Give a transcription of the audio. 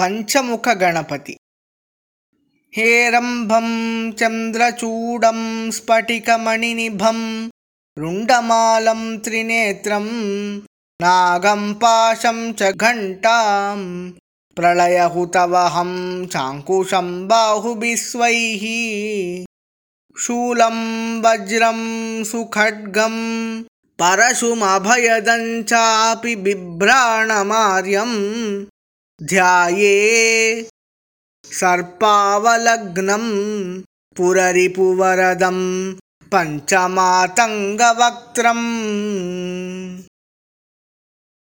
पञ्चमुखगणपति। हेरम्भं चन्द्रचूडं स्फटिकमणिनिभं रुण्डमालं त्रिनेत्रं नागं पाशं च घण्टां प्रलयहुतवहं चाङ्कुशं बाहुभिस्वैः शूलं वज्रं सुखड्गं परशुमभयदञ्चापि बिभ्राणमार्यम् ध्याये। सर्पावलग्नं पुररिपुवरदं पञ्चमातङ्गवक्त्रम्